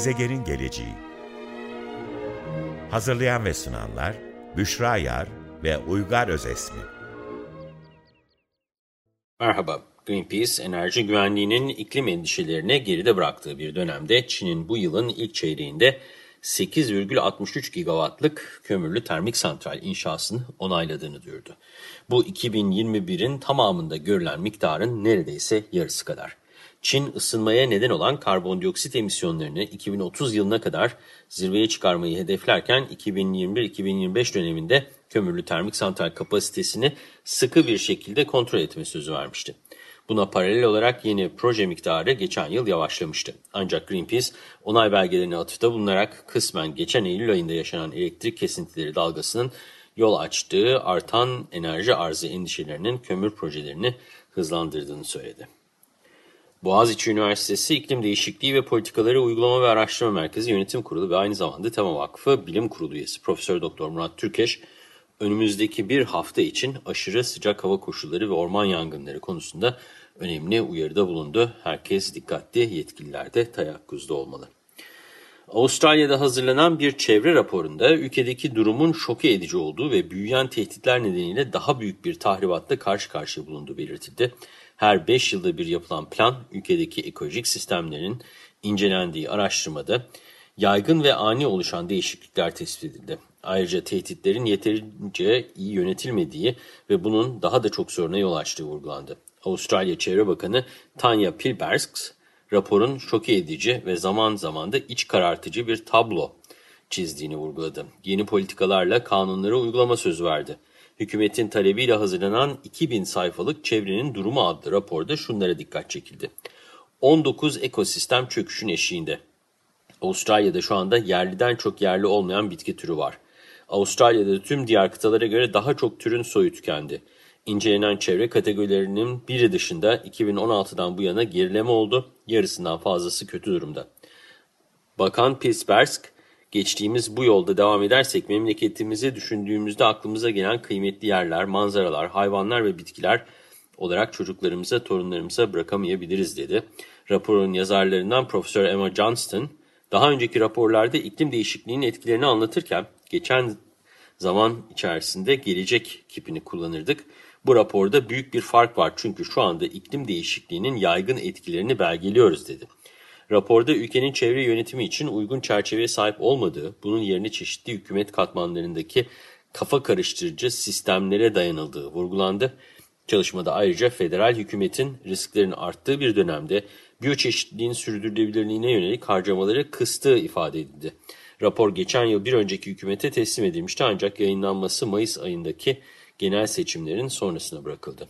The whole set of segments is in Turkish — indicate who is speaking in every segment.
Speaker 1: Gezegenin Geleceği Hazırlayan ve sunanlar Büşra Yar ve Uygar Özesmi
Speaker 2: Merhaba, Greenpeace enerji güvenliğinin iklim endişelerini geride bıraktığı bir dönemde Çin'in bu yılın ilk çeyreğinde 8,63 gigawattlık kömürlü termik santral inşasını onayladığını duyurdu. Bu 2021'in tamamında görülen miktarın neredeyse yarısı kadar. Çin ısınmaya neden olan karbondioksit emisyonlarını 2030 yılına kadar zirveye çıkarmayı hedeflerken 2021-2025 döneminde kömürlü termik santral kapasitesini sıkı bir şekilde kontrol etme sözü vermişti. Buna paralel olarak yeni proje miktarı geçen yıl yavaşlamıştı. Ancak Greenpeace onay belgelerine atıfta bulunarak kısmen geçen Eylül ayında yaşanan elektrik kesintileri dalgasının yol açtığı artan enerji arzı endişelerinin kömür projelerini hızlandırdığını söyledi. Boğaziçi Üniversitesi İklim Değişikliği ve Politikaları Uygulama ve Araştırma Merkezi Yönetim Kurulu ve aynı zamanda Tema Vakfı Bilim Kurulu üyesi Profesör Doktor Murat Türkeş, önümüzdeki bir hafta için aşırı sıcak hava koşulları ve orman yangınları konusunda önemli uyarıda bulundu. Herkes dikkatli, yetkililer de teyakkuzda olmalı. Avustralya'da hazırlanan bir çevre raporunda ülkedeki durumun şoke edici olduğu ve büyüyen tehditler nedeniyle daha büyük bir tahribatla karşı karşıya bulunduğu belirtildi. Her 5 yılda bir yapılan plan, ülkedeki ekolojik sistemlerin incelendiği araştırmada yaygın ve ani oluşan değişiklikler tespit edildi. Ayrıca tehditlerin yeterince iyi yönetilmediği ve bunun daha da çok soruna yol açtığı vurgulandı. Avustralya Çevre Bakanı Tanya Pilbergs, raporun şoke edici ve zaman zaman da iç karartıcı bir tablo çizdiğini vurguladı. Yeni politikalarla kanunları uygulama sözü verdi. Hükümetin talebiyle hazırlanan 2000 sayfalık Çevrenin Durumu adlı raporda şunlara dikkat çekildi. 19 ekosistem çöküşün eşiğinde. Avustralya'da şu anda yerliden çok yerli olmayan bitki türü var. Avustralya'da tüm diğer kıtalara göre daha çok türün soyu tükendi. İncelenen çevre kategorilerinin biri dışında 2016'dan bu yana gerileme oldu, yarısından fazlası kötü durumda. Bakan Pisbersk, geçtiğimiz bu yolda devam edersek memleketimizi düşündüğümüzde aklımıza gelen kıymetli yerler, manzaralar, hayvanlar ve bitkiler olarak çocuklarımıza, torunlarımıza bırakamayabiliriz dedi. Raporun yazarlarından Profesör Emma Johnston, daha önceki raporlarda iklim değişikliğinin etkilerini anlatırken geçen zaman içerisinde gelecek kipini kullanırdık. Bu raporda büyük bir fark var çünkü şu anda iklim değişikliğinin yaygın etkilerini belgeliyoruz dedi. Raporda ülkenin çevre yönetimi için uygun çerçeveye sahip olmadığı, bunun yerine çeşitli hükümet katmanlarındaki kafa karıştırıcı sistemlere dayanıldığı vurgulandı. Çalışmada ayrıca federal hükümetin risklerin arttığı bir dönemde biyoçeşitliliğin sürdürülebilirliğine yönelik harcamaları kıstığı ifade edildi. Rapor geçen yıl bir önceki hükümete teslim edilmişti ancak yayınlanması Mayıs ayındaki genel seçimlerin sonrasına bırakıldı.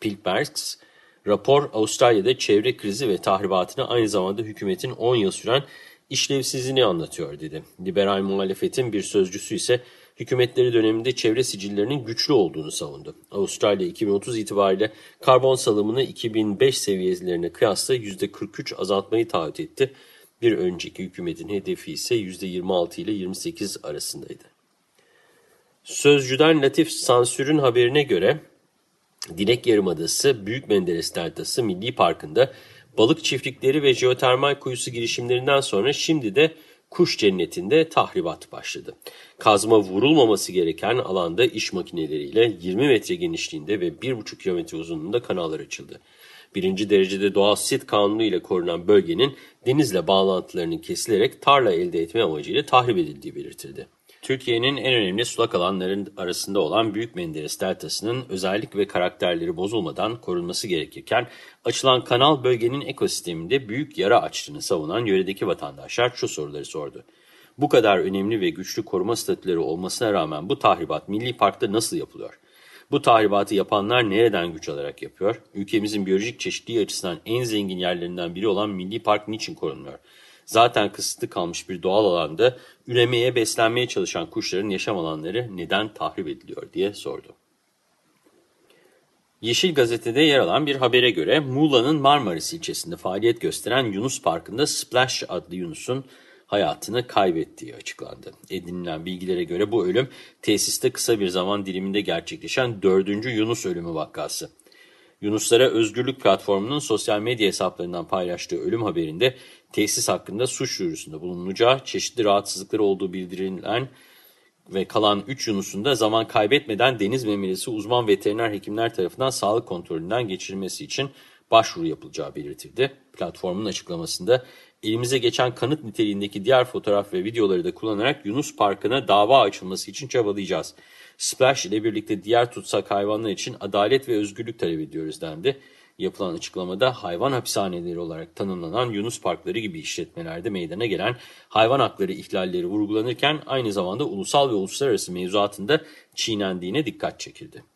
Speaker 2: Pilbergs, rapor Avustralya'da çevre krizi ve tahribatını aynı zamanda hükümetin 10 yıl süren işlevsizliğini anlatıyor dedi. Liberal muhalefetin bir sözcüsü ise hükümetleri döneminde çevre sicillerinin güçlü olduğunu savundu. Avustralya 2030 itibariyle karbon salımını 2005 seviyelerine kıyasla %43 azaltmayı taahhüt etti. Bir önceki hükümetin hedefi ise %26 ile 28 arasındaydı. Sözcüden Latif Sansür'ün haberine göre Dilek Yarımadası Büyük Menderes Deltası Milli Parkı'nda balık çiftlikleri ve jeotermal kuyusu girişimlerinden sonra şimdi de kuş cennetinde tahribat başladı. Kazma vurulmaması gereken alanda iş makineleriyle 20 metre genişliğinde ve 1,5 kilometre uzunluğunda kanallar açıldı. Birinci derecede doğal sit kanunu ile korunan bölgenin denizle bağlantılarının kesilerek tarla elde etme amacıyla tahrip edildiği belirtildi. Türkiye'nin en önemli sulak alanların arasında olan Büyük Menderes Deltası'nın özellik ve karakterleri bozulmadan korunması gerekirken açılan kanal bölgenin ekosisteminde büyük yara açtığını savunan yöredeki vatandaşlar şu soruları sordu. Bu kadar önemli ve güçlü koruma statüleri olmasına rağmen bu tahribat Milli Park'ta nasıl yapılıyor? Bu tahribatı yapanlar nereden güç alarak yapıyor? Ülkemizin biyolojik çeşitliliği açısından en zengin yerlerinden biri olan Milli Park niçin korunmuyor? Zaten kısıtlı kalmış bir doğal alanda üremeye, beslenmeye çalışan kuşların yaşam alanları neden tahrip ediliyor diye sordu. Yeşil Gazete'de yer alan bir habere göre Muğla'nın Marmaris ilçesinde faaliyet gösteren Yunus Parkı'nda Splash adlı Yunus'un hayatını kaybettiği açıklandı. Edinilen bilgilere göre bu ölüm tesiste kısa bir zaman diliminde gerçekleşen dördüncü Yunus ölümü vakası. Yunuslara Özgürlük Platformu'nun sosyal medya hesaplarından paylaştığı ölüm haberinde tesis hakkında suç duyurusunda bulunacağı, çeşitli rahatsızlıkları olduğu bildirilen ve kalan 3 Yunus'un da zaman kaybetmeden deniz memelisi uzman veteriner hekimler tarafından sağlık kontrolünden geçirilmesi için başvuru yapılacağı belirtildi. Platformun açıklamasında elimize geçen kanıt niteliğindeki diğer fotoğraf ve videoları da kullanarak Yunus Parkı'na dava açılması için çabalayacağız. Splash ile birlikte diğer tutsak hayvanlar için adalet ve özgürlük talep ediyoruz dendi. Yapılan açıklamada hayvan hapishaneleri olarak tanımlanan Yunus Parkları gibi işletmelerde meydana gelen hayvan hakları ihlalleri vurgulanırken aynı zamanda ulusal ve uluslararası mevzuatında çiğnendiğine dikkat çekildi.